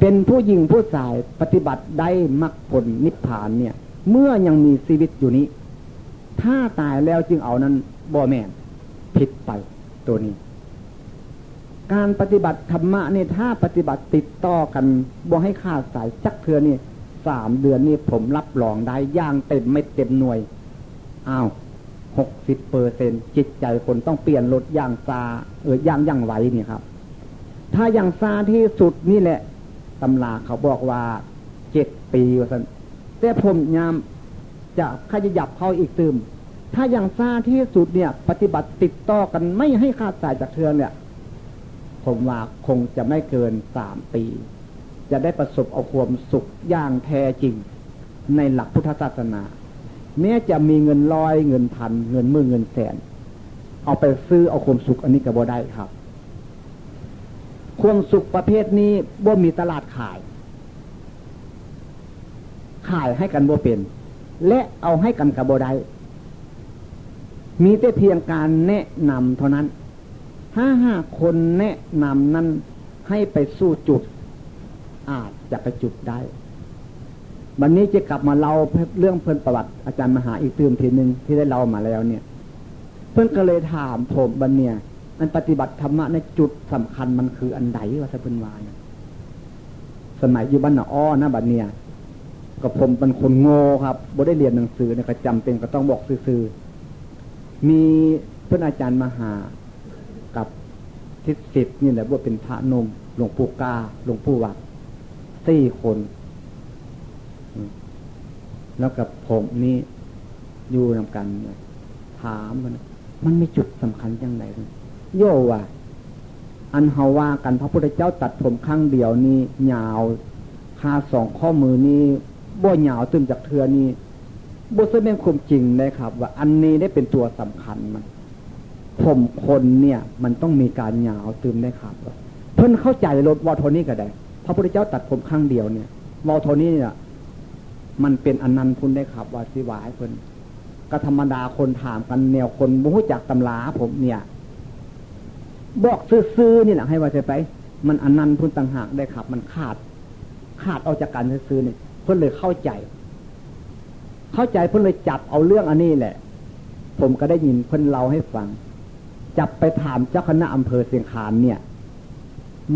เป็นผู้หญิงผู้ชายปฏิบัติได้มรรคผลนิพพานเนี่ย เมื่อยังมีชีวิตอยู่นี้ ถ้าตายแล้วจึงเอานั้นบ่แม่นผิดไปตัวนี้ การปฏิบัติธรรมะนี่ถ้าปฏิบัติติดต่อกันบ่ให้ขาดสายจักเทือนี่สามเดือนนี่ผมรับรองได้ย่างเต็มไม่เต็มหน่วยอ้าวหกสิบเปอร์เซ็นจิตใจคนต้องเปลี่ยนรถย่างซาเออย่างย่างไหวนี่ครับ ถ้าอย่างซาที่สุดนี่แหละ ตำราเขาบอกว่าเจ็ดปีว่าสันแต่ผมยามจะขยับเขาอีกตืมถ้าอย่างซาที่สุดเนี่ย ปฏิบัติติดต่อกันไม่ให้ขาดสายจากเทือนเนี่ย ผมว่าคงจะไม่เกินสามปี จะได้ประสบเอาความสุขอย่างแท้จริง ในหลักพุทธศาสนาแม้จะมีเงินร้อยเงินพันเงินมื่นเงินแสน เอาไปซื้อเอาความสุขอันนี้ก็บ่ได้ครับ ความสุขประเภทนี้บ่มีตลาดขาย ขายให้กันบ่เป็น และเอาให้กันกับบ่ได้มีแต่เพียงการแนะนำเท่านั้นถ้าห้าคนแนะนำนั้นให้ไปสู้จุด อาจจะไปจุดได้ วันนี้จะกลับมาเล่าเรื่องเพื่อนประวัติอาจารย์มหาอีกตื่มทีหนึ่งที่ได้เล่ามาแล้วเนี่ย เพื่อนก็เลยถามผมบันเนี่ย อันปฏิบัติธรรมะในจุดสำคัญมันคืออันใดว่าจะเป็นวานสมัยอยู่บ้านอ้อนะบัดเนี่ยก็ผมเป็นคนโง่ครับบ่ได้เรียนหนังสือเนี่ยก็จำเป็นก็ต้องบอกซื่อมีเพื่อนอาจารย์มหากับทิศสิทธิ์นี่แหละว่าเป็นพระนมหลวงปู่กาหลวงปู่วัดสี่คน แล้วกับผมนี่อยู่นำกัน ถามมัน มันไมีจุดสำคัญยังไง โยว่า อันเฮาว่ากันพระพุทธเจ้าตัดผมครั้งเดียวนี่ยาวคาสองข้อมือนี่บ่ยาวตึมจากเทือนี่บ่ซึ่งเป็นความจริงนะครับ ว่าอันนี้ได้เป็นตัวสำคัญมันผมคนเนี่ย มันต้องมีการยาวตึมได้ครับ เพิ่นเข้าใจรถวอทนี้ก็ได้พระพุทธเจ้าตัดผมครั้งเดียวเนี่ยวอทนี้เนี่ยมันเป็นอนันต์พุนได้ขับว่าสิวายเพิ่นก็ธรรมดาคนถามกันแนวคนบู้จากตำราผมเนี่ย บอกซื้อๆนี่แหละให้ว่าจะไป มันอนันต์พุนต่างหากได้ขับ มันขาด ขาดเอาจากการซื้อนี่เพื่อนเลยเข้าใจ เข้าใจเพื่อนเลยจับเอาเรื่องอันนี้แหละ ผมก็ได้ยินเพื่อนเล่าให้ฟัง จับไปถามเจ้าคณะอำเภอเสียงขานเนี่ย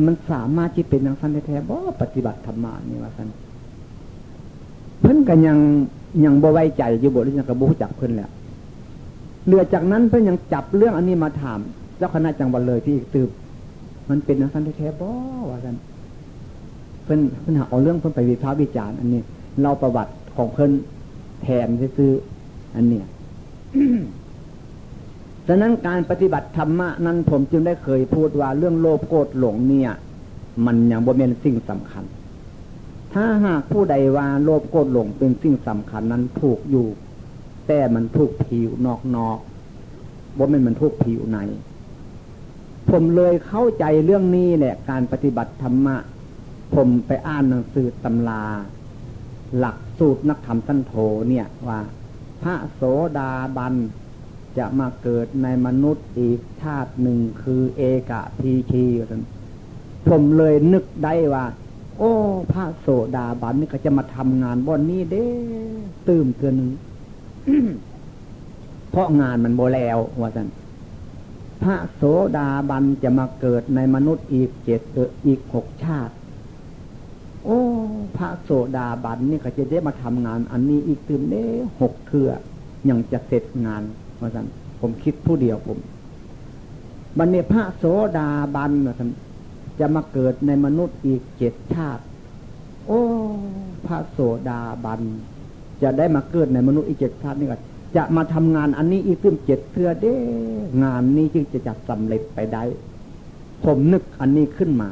มันสามารถที่เป็นอย่างสั้นแท้ๆบ่ปฏิบัติธรรมานี่ว่าสั้นเพิ่นก็ยังยังบ่ไว้ใจอยู่บ่หรือยังกระบุจักเพิ่นแหละเหลือจากนั้นเพิ่นยังจับเรื่องอันนี้มาถาม เจ้าคณะจังหวัดเลยที่ตืบมันเป็นนักสันแท้บ่ว่ากันเพิ่นเพิ่นหาเอาเรื่องเพิ่นไปวิพากษ์วิจารณ์อันนี้เราประวัติของเพิ่นแทนซื้ออันเนี้ยฉะนั้นการปฏิบัติธรรมะนั้นผมจึงได้เคยพูดว่าเรื่องโลภโกรธหลงเนี่ย มันยังบ่เป็นสิ่งสำคัญ ถ้าหากผู้ใดว่าโลภโกรธหลงเป็นสิ่งสำคัญนั้นถูกอยู่ แต่มันถูกผิวนอกนอกบ่เป็นมันถูกผิวใน ผมเลยเข้าใจเรื่องนี้แหละการปฏิบัติธรรมะ ผมไปอ่านหนังสือตำรา หลักสูตรนักธรรมสั้นโถเนี่ยว่า พระโสดาบันจะมาเกิดในมนุษย์อีกชาติหนึ่งคือเอกะพีชีผมเลยนึกได้ว่า โอ้ พระโสดาบันนี่ก็จะมาทำงานบ่อนนี้เด้ตื่มเตือนหนึ่งเพราะงานมันโบแล้วว่าสัน พระโสดาบันจะมาเกิดในมนุษย์อีกเจ็ดอีกหกชาติ โอ้ พระโสดาบันนี่ก็จะได้มาทำงาน อันนี้อีกตื่มเด้หกเทือยังจะเสร็จงานว่าสันผมคิดผู้เดียวผมบันเนพระโสดาบันว่าสันจะมาเกิดในมนุษย์อีกเจ็ดชาติ โอ้ พระโสดาบัน จะได้มาเกิดในมนุษย์อีกเจ็ดชาตินี่ก็ จะมาทำงานอันนี้อีกขึ้นเจ็ดเทือเด้งานนี้จึงจะจัดสำเร็จไปได้ ผมนึกอันนี้ขึ้นมา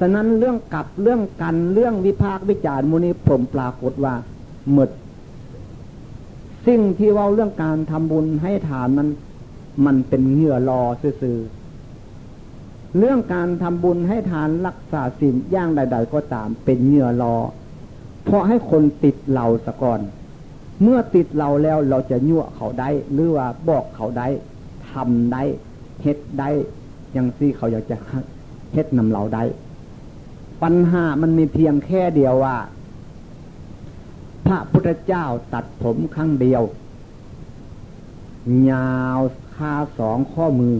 ฉะนั้นเรื่องกับเรื่องกันเรื่องวิพากษ์วิจารณ์มูนี้ผมปรากฏว่าหมดสิ่งที่ว่าเรื่องการทำบุญให้ทานนั้น มันเป็นเหงื่อรอซื่อเรื่องการทำบุญให้ทานรักษาศีลย่างใด ๆ ก็ตามเป็นเหงื่อรอ เพราะให้คนติดเราสะก่อน เมื่อติดเราแล้วเราจะยั่วเขาได้ หรือว่าบอกเขาได้ทำได้เฮ็ดได้ยังซี่เขาอยากจะเฮ็ดนำเราได้ ปัญหามันมีเพียงแค่เดียวว่า พระพุทธเจ้าตัดผมครั้งเดียว ยาวคาสองข้อมือ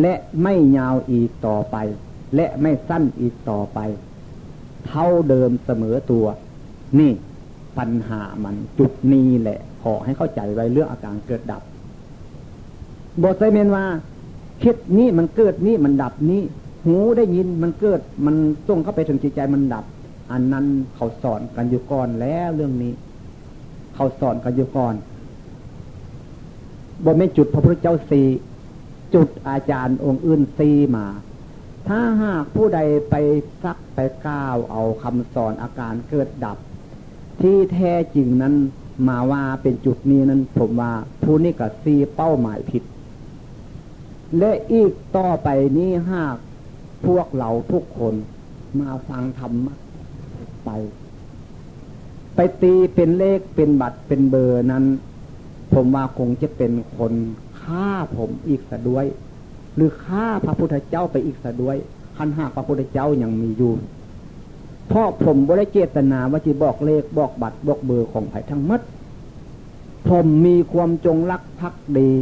และไม่ยาวอีกต่อไป และไม่สั้นอีกต่อไป เท่าเดิมเสมอตัว นี่ ปัญหามันจุดนี้แหละ ขอให้เข้าใจไว้เรื่องอาการเกิดดับ บทไซเมนว่าคิดนี้มันเกิดนี้มันดับนี้ หูได้ยินมันเกิด มันส่งเข้าไปถึงจิตใจมันดับ อันนั้นเขาสอนกันอยู่ก่อนแล้วเรื่องนี้ เขาสอนกันอยู่ก่อนบ่ไม่จุดพระพุทธเจ้าสีจุดอาจารย์องค์อื่นซีมา ถ้าหากผู้ใดไปซักไปก้าวเอาคำสอนอาการเกิดดับ ที่แท้จริงนั้นมาว่าเป็นจุดนี้นั้น ผมว่าผู้นี้ก็ซีเป้าหมายผิด และอีกต่อไปนี้หากพวกเราทุกคนมาฟังธรรมะไป ไปตีเป็นเลขเป็นบัตรเป็นเบอร์นั้น ผมว่าคงจะเป็นคนฆ่าผมอีกสะด้วย หรือฆ่าพระพุทธเจ้าไปอีกสะด้วยคันหากพระพุทธเจ้ายังมีอยู่ เพราะผมบริเจตนาว่าจะบอกเลขบอกบัตรบอกเบอร์ของไผ่ทั้งมัดผมมีความจงรักภักดี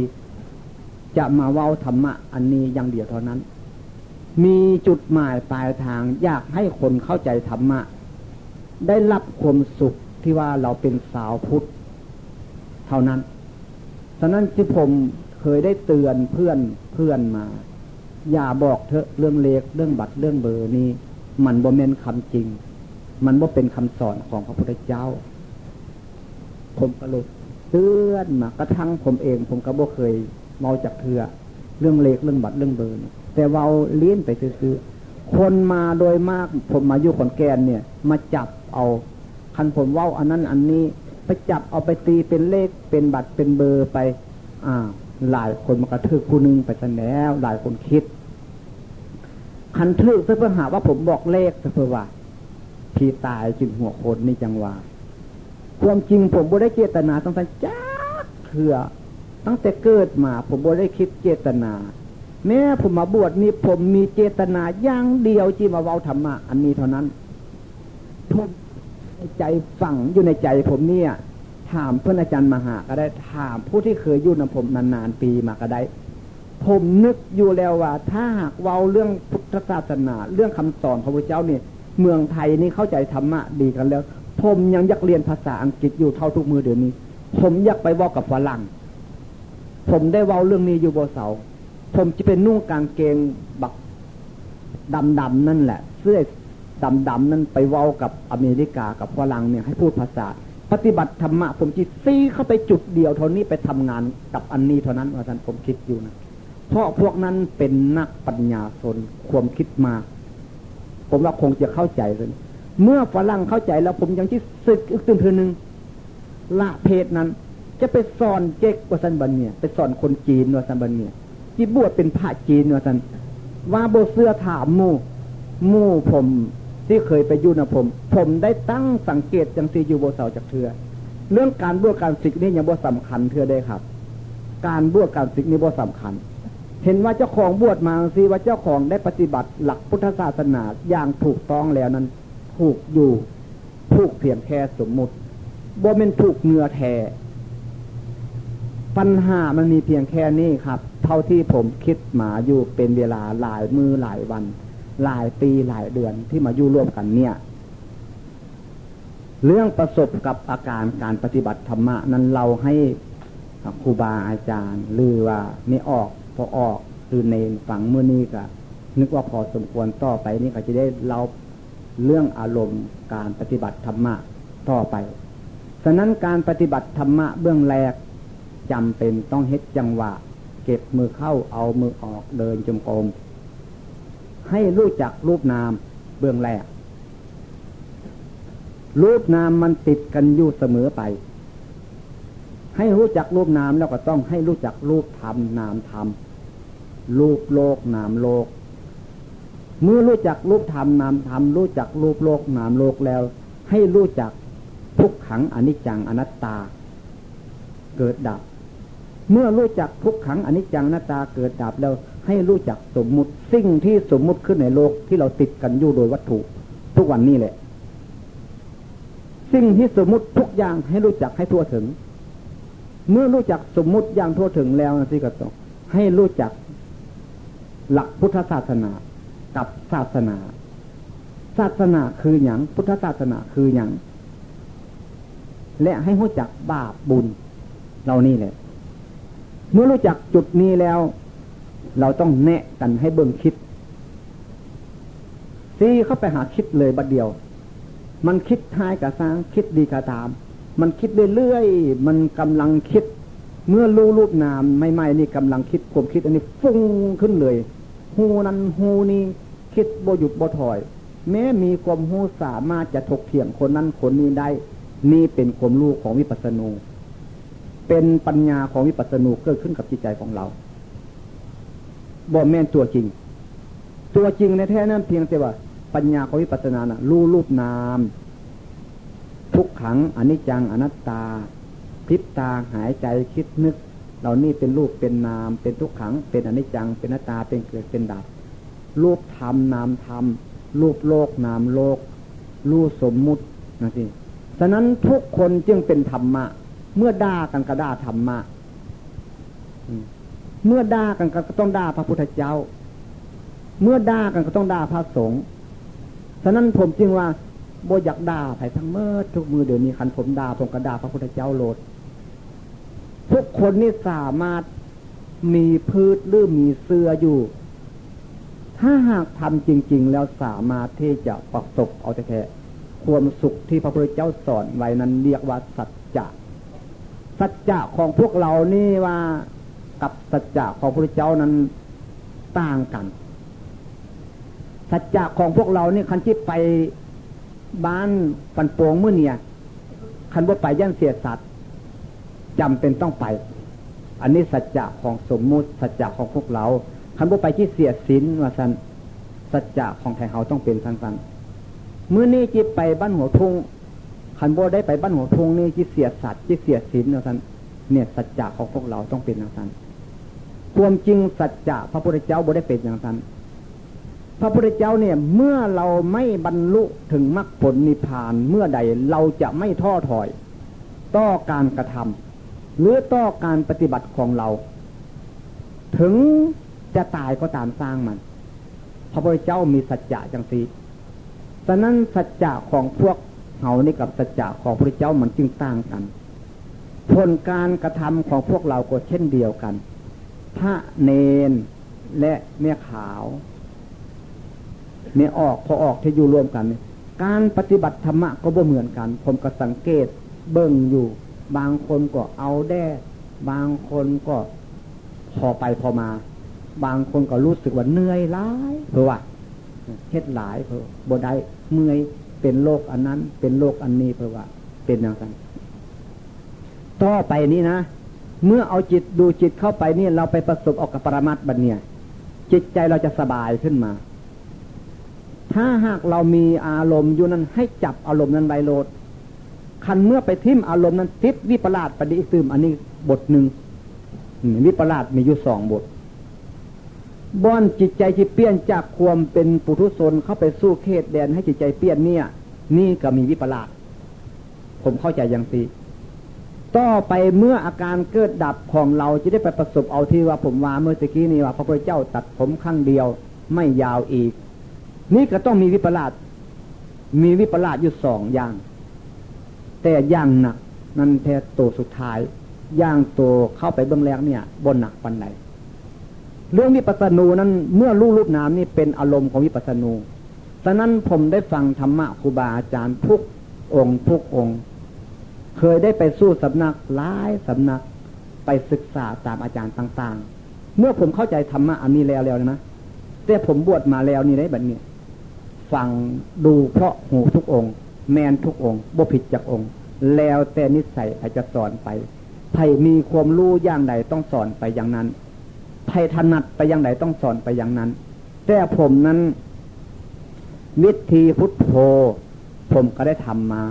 จะมาเว้าธรรมะ อันนี้อย่างเดียวเท่านั้น มีจุดหมายปลายทางอยากให้คนเข้าใจธรรมะ ได้รับความสุขที่ว่าเราเป็นสาวพุทธ เท่านั้นฉะนั้นที่ผมเคยได้เตือนเพื่อนเพื่อนมา อย่าบอกเถอะเรื่องเลขเรื่องบัตรเรื่องเบอร์นี้ มันบ่เมนคำจริง มันบ่เป็นคำสอนของพระพุทธเจ้า ผมก็เลยเตือนมากระทั่งผมเอง ผมก็บ่เคยเมาจากเถื่อเรื่องเลขเรื่องบัตรเรื่องเบอร์แต่เว้าเลี้ยนไปซื้อคนมาโดยมาก ผมมาอยู่ขอนแก่นเนี่ย มาจับเอาคันผมว้าอันนั้นอันนี้ไปจับเอาไปตีเป็นเลขเป็นบัตรเป็นเบอร์ไป อ่า หลายคนมากระทึกคู่นึงไปซะแล้วหลายคนคิด คันทึกเพื่อหาว่าผมบอกเลขเพื่อว่า พี่ตายจึงหัวคนนี่จังว่าความจริงผมบ่ได้เจตนาตั้งแต่จ้าเถื่อตั้งแต่เกิดมา ผมบ่ได้คิดเจตนา แม้ผมมาบวชนี่ผมมีเจตนาอย่างเดียวที่มาเว้าธรรมะอันนี้เท่านั้นผมในใจฝังอยู่ในใจผมเนี่ย ถามเพื่อนอาจารย์มหาก็ได้ถามผู้ที่เคยอยู่ในผมนานๆปีมาก็ได้ ผมนึกอยู่แล้วว่า ถ้าหากเว้าเรื่องพุท ธศาสนา เรื่องคำสอนของพระเจ้าเนี่ยเมืองไทยนี่เข้าใจธรรมะดีกันแล้ว ผมยังอยากเรียนภาษาอังกฤษอยู่เท่าทุกมือเดี๋ยวนี้ ผมอยากไปว่ากับฝรั่ง ผมได้ว้าเรื่องนี้อยู่บนเสา ผมจะเป็นนุ่งกางเกงบักดำๆนั่นแหละ เสื้อดำๆนั่นไปว้ากับอเมริกากับฝรั่งเนี่ยให้พูดภาษา ปฏิบัติธรรมะ ผมจิตซีเข้าไปจุดเดียวเท่านี้ไปทำงานกับอันนี้เท่านั้นว่าท่านผมคิดอยู่นะ เพราะพวกนั้นเป็นนักปัญญาสนความคิดมาผมว่าคงจะเข้าใจเลยเมื่อฝรั่งเข้าใจแล้วผมยังที่สึกอีกตึงเธอหนึ่งละเพศนั้น จะไปสอนเจ๊กว่าสันบันเนี่ยไปสอนคนจีนว่าสันบันเนี่ยที่บวชเป็นพระจีนว่าสันว่าโบเสื้อถามมู่มู่ผมที่เคยไปยุ่นะผม ผมได้ตั้งสังเกตจังซีอยู่โบเสาจากเธอเรื่องการบวชการศึกนี่ยังบ่สำคัญเธอได้ครับ การบวชการศึกนี่บ่สำคัญ เห็นว่าเจ้าของบวชมาสิว่าเจ้าของได้ปฏิบัติหลักพุทธศาสนาอย่างถูกต้องแล้วนั้น ถูกอยู่ถูกเพียงแค่สมมุติบ่เป็นถูกเงือแท้ปัญหามันมีเพียงแค่นี้ครับ เท่าที่ผมคิดมาอยู่เป็นเวลาหลายมือหลายวัน หลายปีหลายเดือนที่มาอยู่ร่วมกันเนี่ย เรื่องประสบกับอาการการปฏิบัติธรรมะนั้นเราให้ครูบาอาจารย์หรือว่าไม่ออก พอออกคือเนฝังเมื่อนี้ก็นึกว่าพอสมควรต่อไปนี่ก็จะได้เล่าเรื่องอารมณ์การปฏิบัติธรรมะต่อไปฉะนั้นการปฏิบัติธรรมะเบื้องแรกจำเป็นต้องเฮ็ดจังหวะ เก็บมือเข้าเอามือออกเดินจมกรมให้รู้จักรูปนามเบื้องแรก รูปนามมันติดกันอยู่เสมอไป ให้รู้จักรูปนามแล้วก็ต้องให้รู้จักรูปธรรมนามธรรมรูปโลกนามโลก เมื่อรู้จักรูปธรรมนามธรรมรู้จักรูปโลกนามโลกแล้ว ให้รู้จักทุกขังอนิจจังอนัตตา เกิดดับ เมื่อรู้จักทุกขังอนิจจังอนัตตาเกิดดับแล้ว ให้รู้จักสมมุติสิ่งที่สมมุติขึ้นในโลกที่เราติดกันอยู่โดยวัตถุ ทุกวันนี้แหละ สิ่งที่สมมุติทุกอย่างให้รู้จักให้ทั่วถึง เมื่อรู้จักสมมุติอย่างทั่วถึงแล้วนะที่ก็ต้งให้รู้จักหลักพุทธศาสนากับศาสนา ศาสนาคืออย่างพุทธศาสนาคืออย่างและให้รู้จักบาปบุญเรานี่แหละ เมื่อรู้จักจุดนี้แล้ว เราต้องแนะกันให้เบิ่งคิดซีเข้าไปหาคิดเลยบัดเดียว มันคิดท้ายกระซ้างคิดดีกระตาม มันคิดเรื่อยๆ มันกำลังคิด เมื่อรู้รูปนามไม่ไม่นี่กำลังคิดความคิดอันนี้ฟุ้งขึ้นเลยหูนั้นหูนี้คิดโบหยุดโบถอย แม้มีความหูสามารถจะถกเถียงคนนั้นคนนี้ได้ นี่เป็นความรู้ของวิปัสสนู เป็นปัญญาของวิปัสสนูเกิดขึ้นกับจิตใจของเราบ่แม่นตัวจริง ตัวจริงในแท้นั้นเพียงแต่ว่า ปัญญาของวิปัสสนานะรู้รูปนาม ทุกขังอนิจจังอนัตตาพิบตาหายใจคิดนึก เหล่านี้เป็นรูปเป็นนาม เป็นทุกขัง เป็นอนิจจัง เป็นอนัตตาเป็นเกิดเป็นดับ รูปธรรมนามธรรมรูปโลกนามโลก รูปสมมุตินะสิฉะนั้นทุกคนจึงเป็นธรรมะ เมื่อด่ากันก็ด่าธรรมะเมื่อด่ากันก็ต้องด่าพระพุทธเจ้า เมื่อด่ากันก็ต้องด่าพระสงฆ์ฉะนั้นผมจึงว่า บอยากด่าไผ่ทั้งเมื่อทุกมือเดี๋ยวนี้คันผมด่าผมก็ด่าพระพุทธเจ้าโหลด ทุกคนนี่สามารถมีพืชหรือมีเสื้ออยู่ ถ้าหากทำจริง ๆ แล้วสามารถที่จะประสบเอาแต่แค่ความสุขที่พระพุทธเจ้าสอนไว้นั้นเรียกว่าสัจจะสัจจะของพวกเรานี่ว่ากับสัจจะของพระเจ้านั้นต่างกัน สัจจะของพวกเรานี่คันที่ไป บ้านปันโปงเมื่อเนี่ยคันว่าไปย่านเสียสัตว์จำเป็นต้องไป อันนี้สัจจะของสมมุติ สัจจะของพวกเราคันว่าไปที่เสียสินว่าสันสัจจะของไทยเขาต้องเป็นสันสันเมื่อนี้จิไปบ้านหัวทุ่งคันว่าได้ไปบ้านหัวทุ่งนี่จิเสียสัตว์จิเสียสินว่าสันเนี่ยสัจจะของพวกเราต้องเป็นอย่างนั้นความจริงสัจจะพระพุทธเจ้าบ่ได้เป็นอย่างนั้น พระพุทธเจ้าเนี่ยเมื่อเราไม่บรรลุถึงมรรคผลนิพพานเมื่อใดเราจะไม่ท้อถอย ต่อการกระทำหรือต่อการปฏิบัติของเรา ถึงจะตายก็ตามสร้างมัน พระพุทธเจ้ามีสัจจะจังสีฉะนั้นสัจจะของพวกเฮานี่กับสัจจะของพระพุทธเจ้ามันจึงต่างกันผลการกระทำของพวกเราก็เช่นเดียวกัน พระเนนและแม่ขาว เนี่ยออกพอออกที่อยู่รวมกัน การปฏิบัติธรรมะก็บ่เหมือนกัน ผมก็สังเกตเบิ่งอยู่ บางคนก็เอาแด้ บางคนก็พอไปพอมา บางคนก็รู้สึกว่าเหนื่อยร้ายเพราะว่าเฮ็ดหลายเพราะบ่ได้เมื่อยเป็นโรคอันนั้น เป็นโรคอันนี้เพราะว่า เป็นอย่างนั้นต่อไปนี้นะเมื่อเอาจิตดูจิตเข้าไปนี่เราไปประสบออกกับปรมัตบันเนี่ยจิตใจเราจะสบายขึ้นมา ถ้าหากเรามีอารมณ์อยู่นั้นให้จับอารมณ์นั้นไว้โลดคันเมื่อไปทิมอารมณ์นั้นทิพวิปลาสปฏิซึมอันนี้บทหนึ่งวิปลาสมีอยู่สองบทบ้อนจิตใจที่เปลี่ยนจากความเป็นปุถุชนเข้าไปสู้เขตแดนให้จิตใจเปลี่ยนเนี่ย นี่ก็มีวิปลาสผมเข้าใจอย่างสีต่อไปเมื่ออาการเกิดดับของเราจะได้ไปประสบเอาที่ว่าผมว่าเมื่อกี้นี้ว่าพระพุทธเจ้าตัดผมข้างเดียวไม่ยาวอีก นี่ก็ต้องมีวิปลาสมีวิปลาสอยู่สองอย่าง แต่อย่างหนักนั่นแท้ตัวสุดท้าย ย่างตัวเข้าไปเบื้องแรกเนี่ย บนหนักปันไหนเรื่องวิปัสสนูนั้นเมื่อรูรูปนามนี่เป็นอารมณ์ของวิปัสสนูฉะนั้นผมได้ฟังธรรมะครูบาอาจารย์ทุกองค์ทุกองค์ เคยได้ไปสู้สำนักหลายสำนักไปศึกษาตามอาจารย์ต่าง ๆ เมื่อผมเข้าใจธรรมะอันนี้แล้วแล้วนะแต่ผมบวชมาแล้วนี่ได้แบบนี้ ฟังดูเพราะหูทุกองค์ แมนทุกองค์บ่ผิดจากองค์ แล้วแต่นิสัยใครจะสอนไปใครมีความรู้อย่างใดต้องสอนไปอย่างนั้นใครถนัดไปอย่างใดต้องสอนไปอย่างนั้น แต่ผมนั้น วิธีพุทโธผมก็ได้ทำมา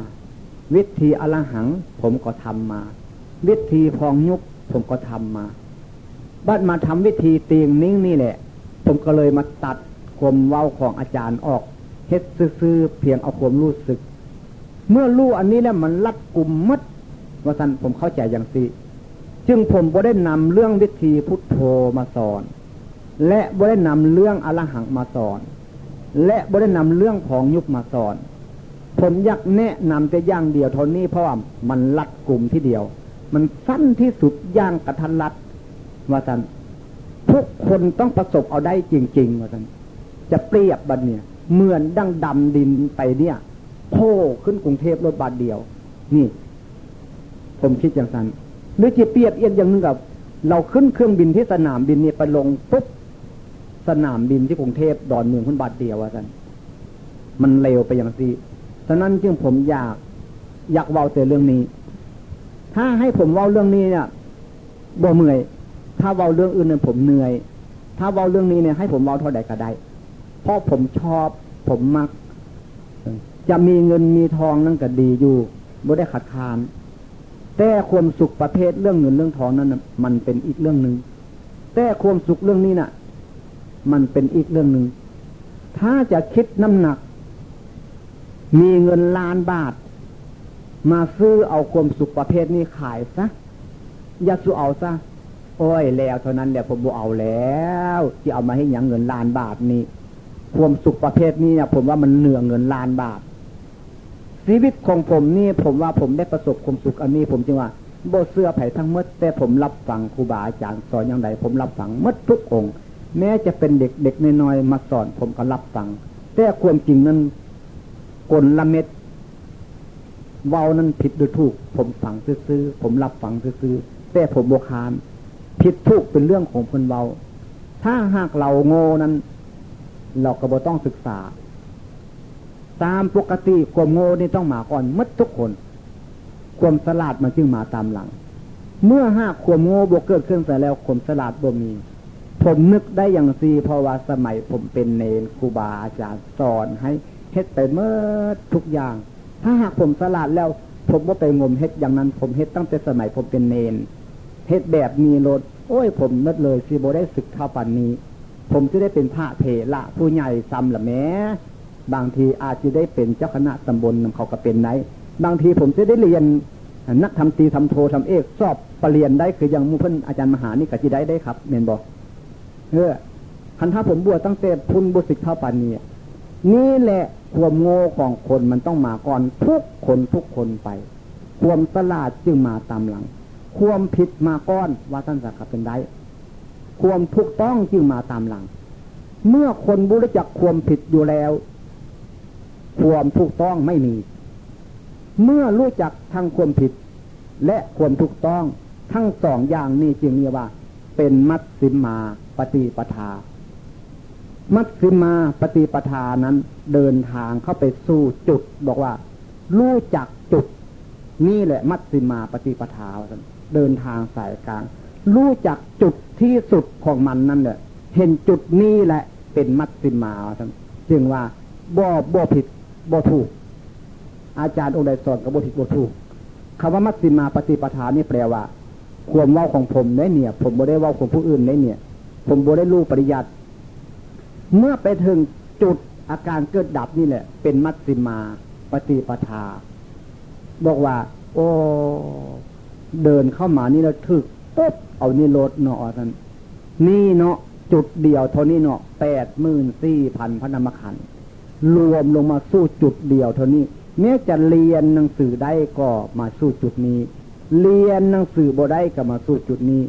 วิธีอลหัง ผมก็ทำมา วิธีพองยุกผมก็ทำมาบัดมาทำวิธีตีงนิ่งนี่แหละ ผมก็เลยมาตัดความเว้าของอาจารย์ออก เฮ็ดซื่อเพียงเอาความรู้สึก เมื่อรู้อันนี้แล้วมันรัดกลุ่มมัดว่าท่านผมเข้าใจอย่างสิจึงผมบ่ได้นำเรื่องวิธีพุทโธมาสอน และบ่ได้นำเรื่องอรหังมาสอน และบ่ได้นำเรื่องของยุคมาสอน ผมอยากแนะนำแต่ย่างเดียวเท่านี้เพราะว่ามันรัดกลุ่มที่เดียว มันสั้นที่สุดย่างกระทันรัดว่าท่านทุกคนต้องประสบเอาได้จริงๆว่าท่านจะเปรียบบัดเนี่ย เหมือนดั้งดำดินไปเนี่ยโผล่ขึ้นกรุงเทพรถบาทเดียว นี่ ผมคิดอย่างนั้นหรือจะเปรียบเอียนอย่างนึงกับ เราขึ้นเครื่องบินที่สนามบินเนี่ยไปลงปุ๊บสนามบินที่กรุงเทพดอนเมืองคุณบาทเดียวว่าท่านมันเร็วไปอย่างนี้ฉะนั้นจึงผมอยากอยากเว้าแต่เรื่องนี้ ถ้าให้ผมเว้าเรื่องนี้เนี่ยบ่เมื่อย ถ้าเว้าเรื่องอื่นเนี่ยผมเหนื่อย ถ้าเว้าเรื่องนี้เนี่ยให้ผมเว้าเท่าใดก็ได้ เพราะผมชอบ ผมมัก จะมีเงินมีทองนั่นก็ดีอยู่บ่ได้ขัดขาน แต่ความสุขประเภทเรื่องเงินเรื่องทองนั้นมันเป็นอีกเรื่องหนึ่งแต่ความสุขเรื่องนี้น่ะ มันเป็นอีกเรื่องหนึ่งถ้าจะคิดน้ำหนัก มีเงินล้านบาท มาซื้อเอาความสุขประเภทนี้ขายซะอย่าสู้เอาซะโอ้ยแล้วเท่านั้นแหละผมบเอาแล้วที่เอามาให้ยังเงินล้านบาทนี้ ความสุขประเภทนี้เนี่ยผมว่ามันเหนือเงินล้านบาท ชีวิตของผมนี่ผมว่าผมได้ประสบความสุขอันนี้ ผมจึงว่าโบเสื้อไผ่ทั้งมดแต่ผมรับฟังครูบาอาจารย์สอนอย่างไรผมรับฟังมดทุกองค์ แม้จะเป็นเด็กเด็กน้อยมาสอน ผมก็รับฟัง แต่ความจริงนั้นกลละเม็ดเว้านั้นผิดหรือถูก ผมฟังซื้อๆผมรับฟังซื้อๆแต่ผมโบคานผิดถูกเป็นเรื่องของคนเว้าถ้าหากเราโง่นั้น เราก็บ่ต้องศึกษา ตามปกติความโง่นี่ต้องมาก่อนมัดทุกคน ความสลาดมันจึงมาตามหลัง เมื่อห้าความโง่บวกเกิดขึ้นแต่แล้วความสลาดบ่มี ผมนึกได้อย่างซีเพราะว่าสมัยผมเป็นเนนครูบาอาจารย์สอนให้เฮ็ดไปเมื่อทุกอย่าง ถ้าหากผมสลาดแล้ว ผมว่าไปงมเฮ็ดอย่างนั้น ผมเฮ็ดตั้งแต่สมัยผมเป็นเนนเฮ็ดแบบมีรถโอ้ยผมนึกเลยซีโบได้ศึกเท่าปันนี้ ผมจะได้เป็นพระเถระผู้ใหญ่ซ้ำละแม้ บางทีอาจจะได้เป็นเจ้าคณะตำบลเขาก็เป็นไหน บางทีผมจะได้เรียนนักทำตีทำโททำเอกสอบปรริญญาได้คือยังมูเพิ่นอาจารย์มหานี่ก็จะได้ได้ครับเมนบอกเออคันถ้าผมบวชตั้งแต่พุนบุสิกเท่าปานนี้นี่แหละความโง่ของคนมันต้องมาก่อนทุกคนทุกคนไป ความสลาดจึงมาตามหลัง ความผิดมาก้อนว่าท่านสักเป็นได้ ความถูกต้องจึงมาตามหลัง เมื่อคนบุรจักความผิดอยู่แล้ว ความถูกต้องไม่มี เมื่อรู้จักทั้งความผิด และความถูกต้องทั้งสองอย่างนี้จึงเรียกว่า เป็นมัตสิมาปฏิปทา มัตสิมาปฏิปทานั้นเดินทางเข้าไปสู่จุด บอกว่า รู้จักจุด นี่แหละมัตสิมาปฏิปทาเดินทางสายกลาง รู้จักจุดที่สุดของมันนั่นแหละเห็นจุดนี้แหละเป็นมัตสิมาทั้งจึงว่าบ่บ่ผิดบ่ถูก อาจารย์องค์ใดสอนกับบ่ผิดบ่ถูกคำว่ามัตสิมาปฏิปทานนี่แปลว่า ความเว้าของผมได้เนี่ย ผมบ่ได้เว้าของผู้อื่นได้เนี่ย ผมบ่ได้รู้ปริยัติเมื่อไปถึงจุดอาการเกิดดับนี่แหละ เป็นมัตสิมาปฏิปทา บอกว่า โอ้เดินเข้ามานี่แล้วถึกปุ๊บ เอานี่ลดเนาะท่านนี่เนาะจุดเดียวเท่านี้เนาะแปดหมื่นสี่พันพระนามขันรวมลงมาสู้จุดเดียวเท่านี้แม้จะเรียนหนังสือได้ก็มาสู้จุดนี้ เรียนหนังสือบ่ได้ก็มาสู้จุดนี้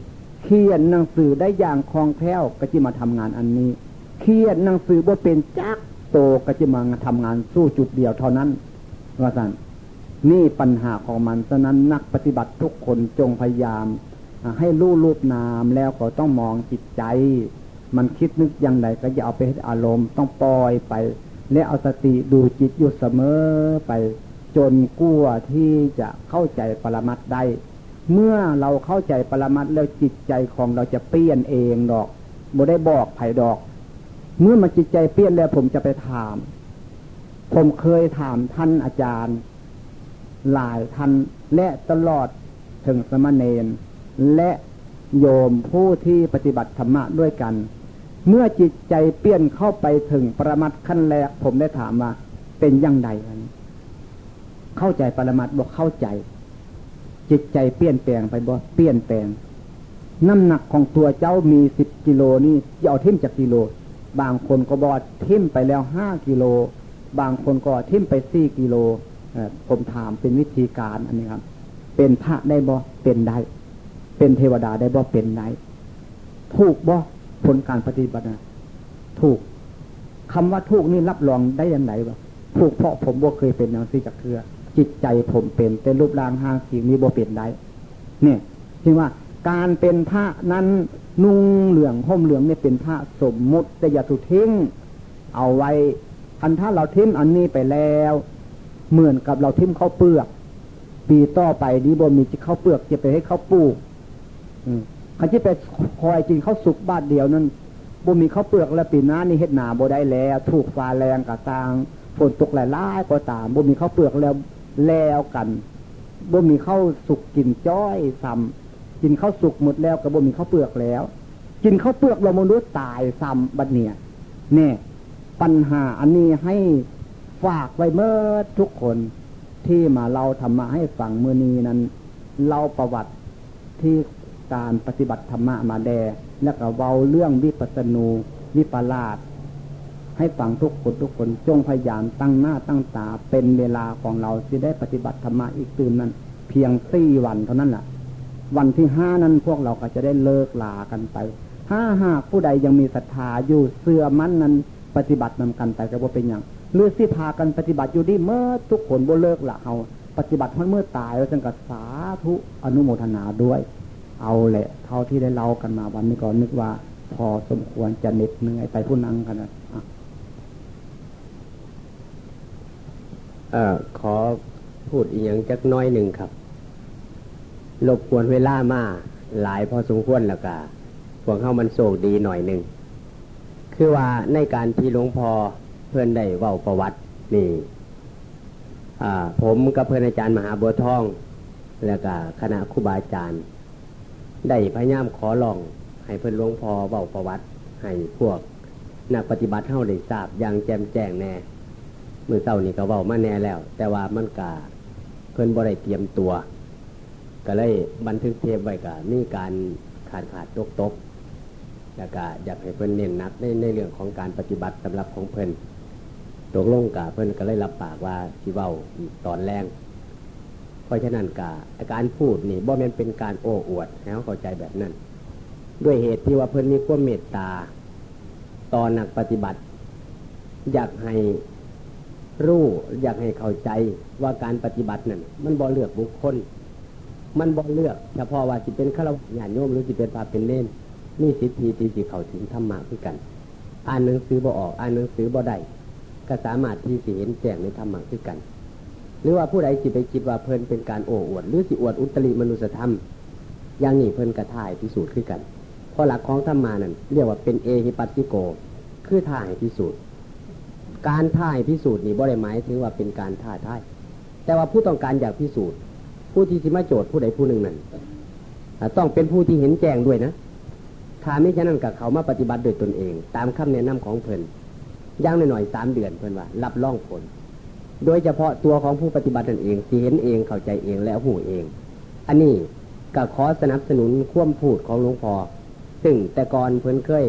เขียนหนังสือได้อย่างคล่องแคล่วก็จะมาทำงานอันนี้ เขียนหนังสือบ่เป็นจักโตก็จะมาทำงานสู้จุดเดียวเท่านั้นว่าสันนี่ปัญหาของมันฉะนั้นนักปฏิบัติทุกคนจงพยายาม ให้รู้รูปนามแล้วก็ต้องมองจิตใจ มันคิดนึกอย่างไรก็อย่าเอาไปอารมณ์ ต้องปล่อยไป และเอาสติดูจิตอยู่เสมอไป จนกู้ที่จะเข้าใจปรมัตได้ เมื่อเราเข้าใจปรมัตแล้วจิตใจของเราจะเปลี่ยนเองดอกบ่ได้บอกไผ่ดอก เมื่อมันจิตใจเปลี่ยนแล้วผมจะไปถาม ผมเคยถามท่านอาจารย์ หลายท่านและตลอดถึงสมณเณร และโยมผู้ที่ปฏิบัติธรรมะด้วยกัน เมื่อจิตใจเปลี่ยนเข้าไปถึงประมัดขั้นแรกผมได้ถามว่า เป็นยังไงเข้าใจปรมัดบอกเข้าใจ จิตใจเปลี่ยนแปลงไปบ่เปลี่ยนแปลง น้ำหนักของตัวเจ้ามีสิบกิโลนี่จะเอาทิ่มจากกิโล บางคนก็บอกทิ่มไปแล้วห้ากิโล บางคนก็ทิ่มไปสี่กิโลผมถามเป็นวิธีการอันนี้ครับ เป็นพระได้บ่เป็นได้ เป็นเทวดาได้บ่เป็นได้ถูกบ่ผลการปฏิบัติถูกคำว่าถูกนี่รับรองได้ยังไงบ่ถูกเพราะผมบ่เคยเป็นอย่างซี่จากเคือ จิตใจผมเป็นแต่รูปร่างห้างสิ่งนี้บ่เป็นได้เนี่ยจึงว่าการเป็นพระนั้นนุ่งเหลืองห่มเหลืองเนี่ยเป็นพระสมมุติแต่อย่าถูกทิ้ง เอาไว้อันถ้าเราทิ้งอันนี้ไปแล้ว เหมือนกับเราทิ้งข้าวเปลือก ปีต่อไปนี้บ่มีจะข้าวเปลือกจะไปให้ข้าวปูเขาจะไปคอยกินข้าวสุกบาทเดียวนั้นบ่มีข้าวเปลือกแล้วปีหน้านี่เฮ็ดหนาบ่ได้แล้ว ถูกฟ้าแรงกระตางฝนตกหลายล่ก็ตามบ่มีข้าวเปลือกแล้วแล้วกันบ่มีข้าวสุกกินจ้อยซ้ำกินข้าวสุกหมดแล้วก็บ่มีข้าวเปลือกแล้ว กินข้าวเปลือกเรามนุษย์ตายซ้ำบัดเนี่ยเนี่ยปัญหาอันนี้ให้ฝากไว้เมื่อทุกคนที่มาเราธรรมะให้ฟังมือนี้นั้น เราประวัติที่ การปฏิบัติธรรมะมาแดแล้วก็เว้าเรื่องวิปัสนูวิปลาสให้ฟังทุกคนทุกคนจงพยายามตั้งหน้าตั้งตาเป็นเวลาของเราที่ได้ปฏิบัติธรรมะอีกตื่นนั้น เพียงสี่วันเท่านั้นแหละวันที่ห้านั้นพวกเราก็จะได้เลิกลากันไปถ้าหากผู้ใดยังมีศรัทธาอยู่เสื่อมันนั้นปฏิบัตินำกันไปก็ว่าเป็นอย่างหรือสิพากันปฏิบัติอยู่ดีเมื่อทุกคนบ่เลิกละเอาปฏิบัติเมื่อตายแล้วจึงกับสาธุอนุโมทนาด้วย เอาแหละเท่าที่ได้เล่ากันมาวันนี้ก่อนนึกว่า พอสมควรจะเหน็ดเหนื่อยไปผู้นั่งกันนะเออขอพูดอีกอย่างจักน้อยหนึ่งครับรบกวนเวลามาหลายพอสมควรแล้วก็พวกเข้ามันโศกดีหน่อยหนึ่ง คือว่าในการที่หลวงพ่อเพื่อนได้เว้าประวัตินี่ผมกับเพื่อนอาจารย์มหาบัวทอง แล้วก็คณะครูบาอาจารย์ ได้พยายามขอลอง ให้เพื่อนหลวงพ่อเว้าประวัติ ให้พวก นักปฏิบัติเท่าได้ทราบอย่างแจ่มแจ้งแน่เมื่อเศร้านี่ก็เว้ามาแน่แล้ว แต่ว่ามันกาเพื่อนบ่ได้เตรียมตัว ก็เลยบันทึกเทปไว้กับมีการขาดขาดตกตกแล้วก็อยากให้เพื่อนเน้นนักในในเรื่องของการปฏิบัติสำหรับของเพื่อนตกลงกับเพื่อนก็เลยรับปากว่าสิเว้าตอนแรง ราะฉะนั้นกาการพูดนี่บ่แม่นเป็นการโอ้อวดให้เขาเข้าใจแบบนั้น ด้วยเหตุที่ว่าเพื่อนมีความเมตตาตอนนักปฏิบัติ อยากให้รู้อยากให้เข้าใจว่าการปฏิบัตินั้นมันบ่เลือกบุคคล มันบ่เลือกเฉพาะว่าจะเป็นฆราวาสญาณโยมหรือจะเป็นพาเป็นเล่นนี่สิทธิที่สิเข้าถึงธรรมะคือกัน อ่านหนังสือบ่ออกอ่านหนังสือบ่ได้ก็สามารถที่สิเห็นแจ้งในธรรมะคือกัน หรือว่าผู้ใดจิไปคิดว่าเพลินเป็นการโอ้อวด หรือสิอวดอุตริมนุสธรรม อย่างนี้เพลินกระถ่ายพิสูจน์ขึ้นกันเพราะหลักของธรรมานั้นเรียกว่าเป็นเอหิปัสสิโก คือถ่ายพิสูจน์ การถ่ายพิสูจน์นี่บ่ได้หมายถึงว่าเป็นการท่าท่าย แต่ว่าผู้ต้องการอยากพิสูจน์ ผู้ที่สิมาโจทย์ผู้ใดผู้หนึ่งนั้นต้องเป็นผู้ที่เห็นแจ้งด้วยนะถ้าไม่ฉะนั้นกับเขามาปฏิบัติโดยตนเอง ตามคำแนะนำของเพลินย่างหน่อยๆสามเดือนเพื่อนว่า รับรองผล โดยเฉพาะตัวของผู้ปฏิบัติตนเองที่เห็นเองเข้าใจเองแล้วหูเอง อันนี้ก็ขอสนับสนุนควมพูดของหลวงพ่อซึ่งแต่ก่อนเพื่อนเคย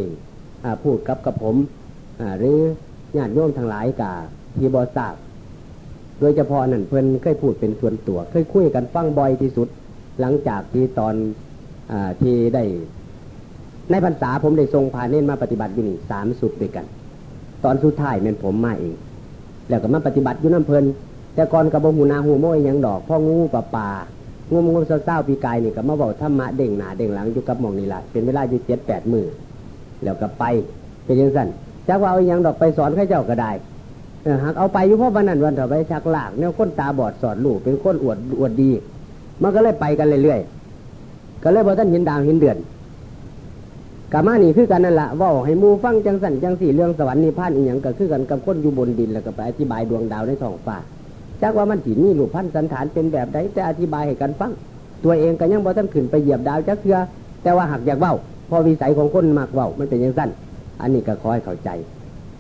พูดกับกับผมหรือญาติโยมทั้งหลายกับที่บอทราบโดยเฉพาะนั่นเพื่อนเคยพูดเป็นส่วนตัว เคยคุยกันฟังบ่อยที่สุด หลังจากที่ตอนอที่ได้ ในพรรษาผมได้ทรงพาเน้นมาปฏิบัติอยู่นี่สามสุดด้วยกัน ตอนสุดท้ายเป็นผมมาเอง แล้วก็มาปฏิบัติอยู่น้ำเพลินแต่ก่อนกับบหูนาหูโม้ยยังดอกพ่องูป่าป่างูงูเศร้าปีกายนี่ก็มาบอกธรรมะเด้งหนาเด้งหลังอยู่กับมองนี่ละเป็นเวลาอยู่เจ็ดแปดมือแล้วก็ไปเป็นยังสั้นจักว่าเอายังดอกไปสอนข้าเจ้าก็ได้หากเอาไปอยู่พราะวันนั้นวันต่อไปชักหลากเนี่ยคนตาบอดสอนลูกเป็นคนอวดอวดดี มันก็เลยไปกันเรื่อยๆก็เลยบอกท่านเห็นดาวเห็นเดือน กามานี่คือกันนั่นแหละว่าให้มูฟังจังสันจังสี่เรื่องสวรรค์นิพพานอีหยังก็คือกันกับคนอยู่บนดินแล้วก็ไปอธิบายดวงดาวในท้องฟ้าจักว่ามันสีนี่รูปพันสันฐานเป็นแบบใดแต่อธิบายให้กันฟังตัวเองก็ยังบ่ท่านขึ้นไปเหยียบดาวจักเถื่อแต่ว่าหักอยากเว้าพอวิสัยของคนมากเว้ามันเป็นย่างสั้นอันนี้ก็ขอให้เข้าใจ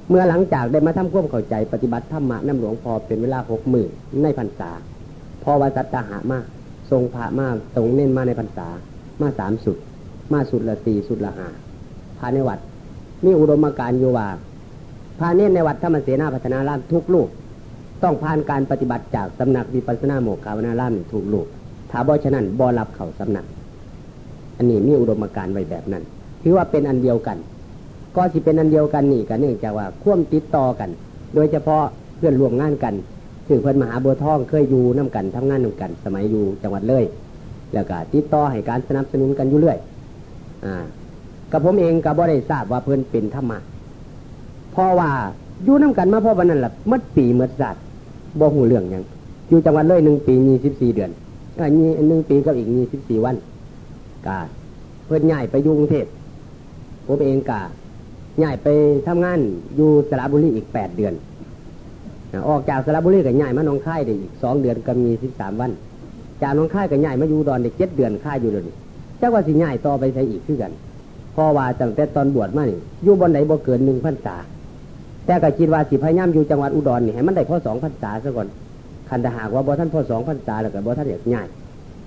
เมื่อหลังจากได้มาทำควบเข้าใจ ปฏิบัติธรรมะน้ำหลวงพอเป็นเวลาหกหมื่นในพรรษาพอวาสัตตาหามาทรงพระมาทรงเน้นมาในพรรษามาสามสุด มาสุดละสี่สุดละห้าพาในวัด มีอุดมการอยู่ว่าพาเน้นในวัดธรรมเสนาพัฒนารามทุกลูก ต้องผ่านการปฏิบัติจากสำนักวิปัสสนาโมกขาวนาราม่ทุกลูกถ้าบ่ฉะนั้นบ่รับเข่าสำนัก อันนี้มีอุดมการไว้แบบนั้น ถือว่าเป็นอันเดียวกัน ก็สิเป็นอันเดียวกันนี่กันเนื่องจากว่าควมติดต่อกัน โดยเฉพาะเพื่อนร่วมงานกันซึ่งเพื่อนมหาบัวทองเคยอยู่น้ากันทำงานน้ากัน สมัยอยู่จังหวัดเลย แล้วก็ติดต่อให้การสนับสนุนกันอยู่เรื่อยอ่า กับผมเองก็บ่ได้ทราบว่าเพื่อนเป็นธรรมะเพราะว่าอยู่น้ากันมาพราะวันนั้นแหละมัดปีมัดศาสตร์บ่หูเรื่องยังอยู่จังหวัดเลยหนึ่งปียี่สิบสี่เดือนอ่านี่หนึ่งปีกับอีกยี่สิบสี่วันกาเพื่อนย้ายไปยุ่กรุงเทพผมเองกาย้ายไปทำงานอยู่สระบุรีอีกแปดเดือนออกจากสระบุรีกับใหญ่มาน้องค่ายได้อีกสองเดือนก็มีสิบสามวัน จากน้องค่ายกับใหญ่มาอยู่ดอนได้เจ็ดเดือนค่ายอยู่เลย จ้าว่าสิใหญ่ต่อไปใช้อีกขึ้นกันพอว่าตั้งแต่ตอนบวชมานี่อยู่บนไหนบ่เกินหนึ่งพันษาแต่ก็คิดว่าสิพยายามอยู่จังหวัดอุดรนี่ให้มันได้พอสองพันษาซะก่อนคันถ้าหากว่าบ่ท่านพอสองพันษาแล้วก็บ่ท่านอยากใหญ่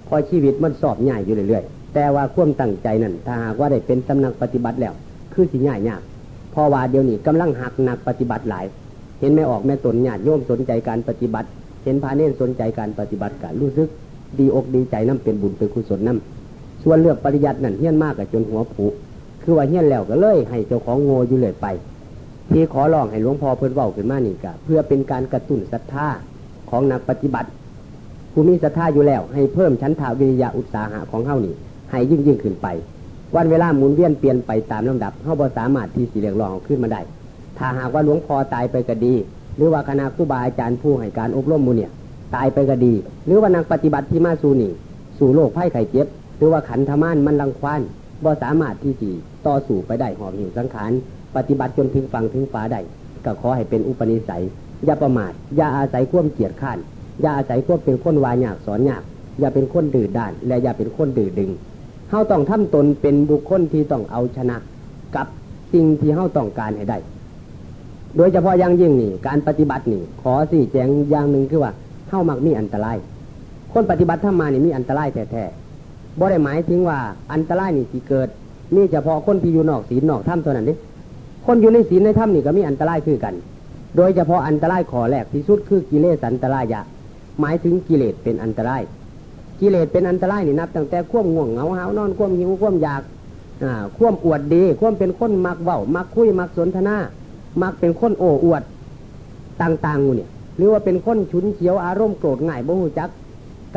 พอชีวิตมันสอบใหญ่อยู่เรื่อยๆแต่ว่าควมตั้งใจนั่นถ้าหากว่าได้เป็นตำนักปฏิบัติแล้ว คือสิใหญ่ยากพอว่าเดี๋ยวนี้กำลังหักหนักปฏิบัติหลาย เห็นไม่ออกแม่ตนญาติโยมสนใจการปฏิบัติ เห็นพาเน้นสนใจการปฏิบัติการรู้สึก ดีอกดีใจน้ำเป็นบุญเป็นกุศลน้ำ ส่วนเลือกปริยัตินั่นเฮี้ยนมากกับจนหัวผุคือว่าเฮี้ยนแล้วก็เลยให้เจ้าของโง่อยู่เลยไป ที่ขอร้องให้หลวงพ่อเพิ่นเว้าขึ้นมานี่กะเพื่อเป็นการกระตุ้นศรัทธาของนักปฏิบัติผู้มีศรัทธาอยู่แล้ว ให้เพิ่มชั้นทาวิริยะอุตสาหะของเฮานี่ ให้ยิ่งยิ่งขึ้นไป วันเวลาหมุนเวียนเปลี่ยนไปตามลำดับเฮาบ่สามารถที่สิเรียกร้องขึ้นมาได้ถ้าหากว่าหลวงพ่อตายไปก็ดี หรือว่าคณะครูบาอาจารย์ผู้ให้การอบรมมูเนี่ย ตายไปก็ดี หรือว่านักปฏิบัติที่มาสู่นี่ สู่โลกไพ่ไข่เจ็บ หรือว่าขันธมานมันรังควานบ่สามารถที่จะต่อสู่ไปได้หอบหิวสังขาร ปฏิบัติจนถึงฟังถึงฟ้าได้ก็ขอให้เป็นอุปนิสัย อย่าประมาท อย่าอาศัยควมเกียดข้าน อย่าอาศัยควมเป็นคนวายยากสอนยาก อย่าเป็นคนดื้อด้าน และอย่าเป็นคนดื้อดึงเฮาต้องทำตนเป็นบุคคลที่ต้องเอาชนะ กับสิ่งที่เฮาต้องการให้ได้ โดยเฉพาะอย่างยิ่งนี่ การปฏิบัตินี่ ขอสี่แจงอย่างหนึ่งคือว่าเข้ามักมีอันตราย คนปฏิบัติถ้ามานี่มีอันตรายแท้ๆ บ่ได้หมายถึงว่าอันตรายนี่ที่เกิดมีเฉพาะคนที่อยู่นอกศีลนอกถ้ำเท่านั้นนี่คนอยู่ในศีลในถ้ำนี่ก็มีอันตรายคือกัน โดยเฉพาะอันตรายขอแรกที่สุดคือกิเลสอันตรายะ หมายถึงกิเลสเป็นอันตราย กิเลสเป็นอันตรายนี่นับตั้งแต่ข่วมง่วงเหงาหานอนข่วมหิวข่วมอยากอ่าข่วมอวดดีข่วมเป็นคนมักเบ้ามักคุยมักสนทนามักเป็นคนโอ้อวดต่างๆเนี่ยหรือว่าเป็นคนฉุนเฉียวอารมณ์โกรธง่ายบ่หูจัก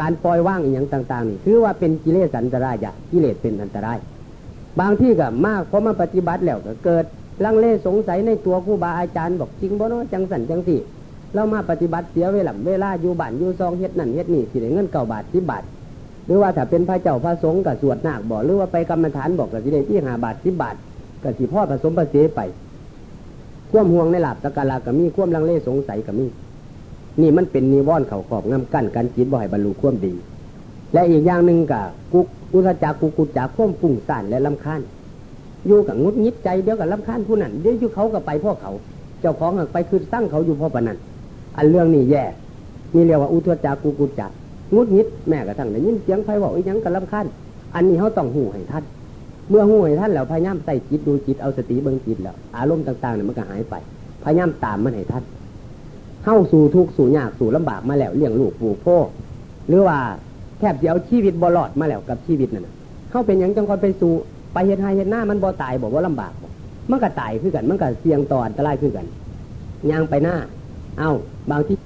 การปล่อยว่างอย่างต่าง ๆ นี่คือว่าเป็นกิเลสอันตรายอะกิเลสเป็นอันตราย บางที่ก็มากเพราะมาปฏิบัติแล้วก็เกิดลังเลสงสัยในตัวครูบาอาจารย์บอกจริงบ่เนาะจังสันจังสี่เรามาปฏิบัติเสียเวลาเวลาอยู่บ้านอยู่ซองเฮ็ดนั่นเฮ็ดนี่สิได้เงินเก่าบาทสิบบาทหรือว่าถ้าเป็นพระเจ้าพระสงฆ์กับสวดนาคบอกหรือว่าไปกรรมฐานบอกกับสิได้ที่หาบาทสิบบาทกับสิพ่อผสมผสมไป ควมห่วงในหลับตะการลากับมีควมลังเลสงสัยกับมี นี่มันเป็นนิวรณ์เขาขอบงำกั้นการจิตบ่อยบรรลุควมดี และอีกอย่างหนึ่งกับกุกอุทจักกุกุจักควมปุ่งสั่นและลำคาญอยู่กับงุดยิดใจเดียวกับลำคาญผู้นั้นเดี๋ยวอยู่เขากับไปพ่อเขา เจ้าของไปคือสร้างเขาอยู่พ่อปนันอันเรื่องนี้แย่นี่เรียกว่าอุทจักกุกุจักงุดยิดแม่กระทั่งได้ยินเสียงไฟบอกอีกยังกับลำคาญอันนี้เขาต้องหูให้ท่านเมื่อหูให้ท่านแล้วพยายามใส่จิตดูจิตเอาสติเบิ่งจิตแล้วอารมณ์ต่างๆเนี่ยมันก็หายไปพยายามตามมันให้ท่าน เข้าสู่ทุกสู่ยากสู่ลำบากมาแล้วเลี้ยงลูกปลูกพ่อหรือว่าแทบจะเอาชีวิตบอลอดมาแล้วกับชีวิตนั่นเข้าเป็นอย่างจังคอยไปสู่ไปเห็นหายเห็นหน้ามันบ่ตายบอกว่าลำบากมันก็ตายขึ้นกัน มันก็เสี่ยงต่ออันตรายคือกันย่างไปหน้า เอาบางที่